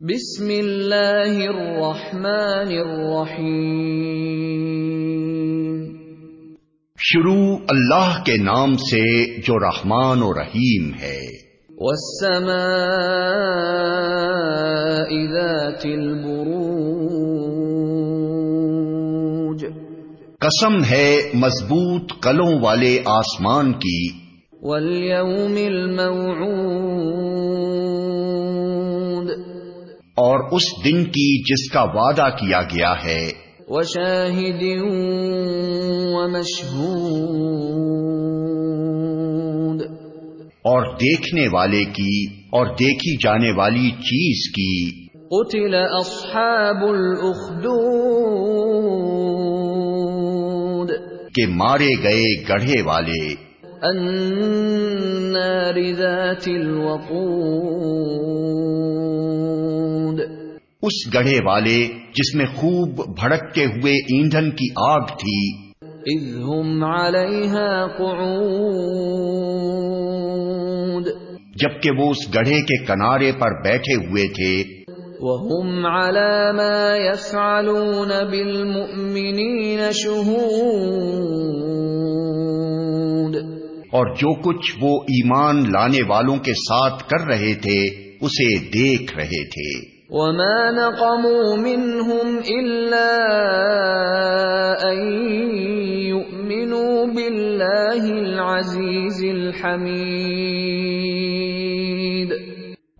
بسم اللہ الرحمن الرحیم۔ شروع اللہ کے نام سے جو رحمان و رحیم ہے۔ والسماء ذات البروج۔ قسم ہے مضبوط قلوں والے آسمان کی۔ والیوم الموعود۔ اور اس دن کی جس کا وعدہ کیا گیا ہے۔ وشاہد ومشہود۔ اور دیکھنے والے کی اور دیکھی جانے والی چیز کی۔ قتل اصحاب الاخدود۔ کہ مارے گئے گڑھے والے۔ النار ذات الوقود۔ اس گڑھے والے جس میں خوب بھڑکتے ہوئے ایندھن کی آگ تھی۔ اذ هم علیہا قعود۔ جبکہ وہ اس گڑھے کے کنارے پر بیٹھے ہوئے تھے۔ وهم على ما يفعلون بالمؤمنين شهود اور جو کچھ وہ ایمان لانے والوں کے ساتھ کر رہے تھے اسے دیکھ رہے تھے۔ وما نقموا منهم يؤمنوا بالله العزيز الحميد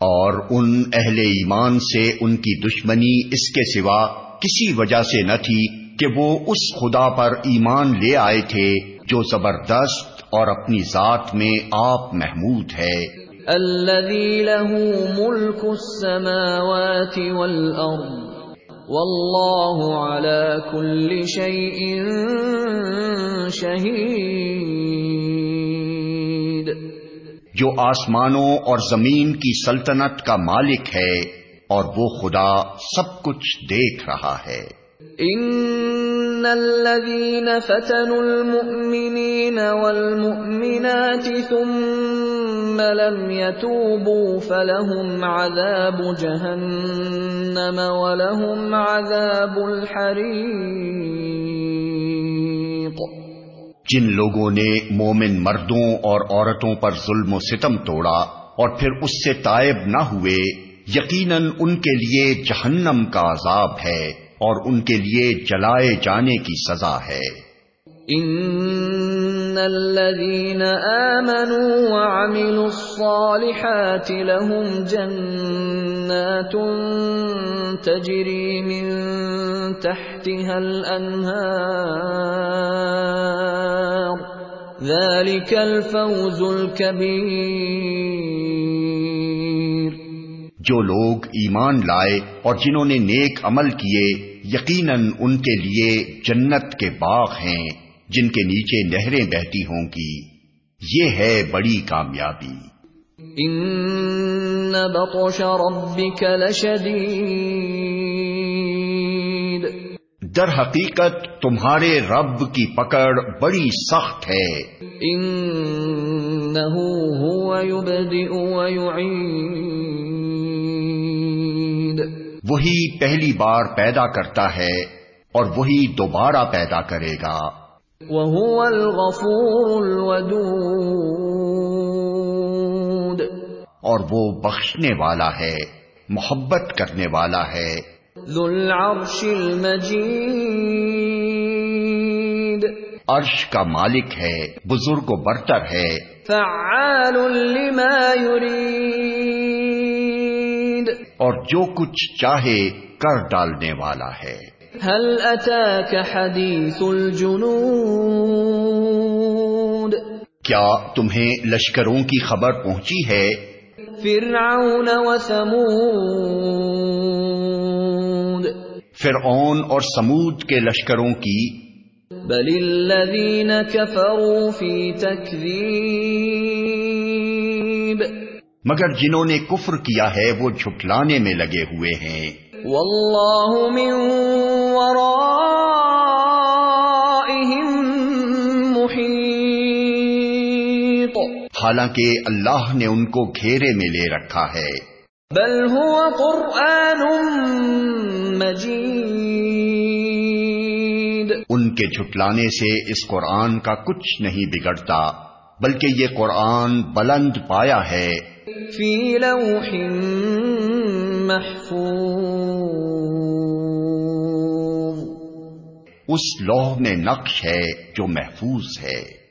اور ان اہل ایمان سے ان کی دشمنی اس کے سوا کسی وجہ سے نہ تھی کہ وہ اس خدا پر ایمان لے آئے تھے جو زبردست اور اپنی ذات میں آپ محمود ہے۔ الذي له ملك السماوات والأرض والله على كل شيء شهيد۔ جو آسمانوں اور زمین کی سلطنت کا مالک ہے اور وہ خدا سب کچھ دیکھ رہا ہے۔ ان الذين فتنوا المؤمنين والمؤمنات ثم لم يتوبوا فلهم عذاب جهنم ولهم عذاب الحريق جن لوگوں نے مومن مردوں اور عورتوں پر ظلم و ستم توڑا اور پھر اس سے تائب نہ ہوئے، یقیناً ان کے لیے جہنم کا عذاب ہے۔ اور ان کے لیے جلائے جانے کی سزا ہے۔ ان الذين امنوا وعملوا الصالحات لهم جنات تجري من تحتها الانهار ذلك الفوز الكبير جو لوگ ایمان لائے اور جنہوں نے نیک عمل کیے یقیناً ان کے لیے جنت کے باغ ہیں جن کے نیچے نہریں بہتی ہوں گی۔ یہ ہے بڑی کامیابی۔ ان بطش ربك لشدید۔ در حقیقت تمہارے رب کی پکڑ بڑی سخت ہے۔ انه هو يبدئ ويعيد وہی پہلی بار پیدا کرتا ہے اور وہی دوبارہ پیدا کرے گا۔ وهو الغفور الودود۔ اور وہ بخشنے والا ہے محبت کرنے والا ہے۔ ذو العرش المجید۔ عرش کا مالک ہے بزرگ و برتر ہے۔ فعال لما يريد۔ اور جو کچھ چاہے کر ڈالنے والا ہے۔ هل اتاك حديث الجنود؟ کیا تمہیں لشکروں کی خبر پہنچی ہے؟ فرعون وثمود فرعون اور سمود کے لشکروں کی۔ بل الذين كفروا في تكذيب۔ مگر جنہوں نے کفر کیا ہے وہ جھٹلانے میں لگے ہوئے ہیں۔ والله من ورائهم محيط حالانکہ اللہ نے ان کو گھیرے میں لے رکھا ہے۔ بل هو قرآن مجید ان کے جھٹلانے سے اس قرآن کا کچھ نہیں بگڑتا بلکہ یہ قرآن بلند پایا ہے۔ فی لوح محفوظ۔ اس لوح میں نقش ہے جو محفوظ ہے۔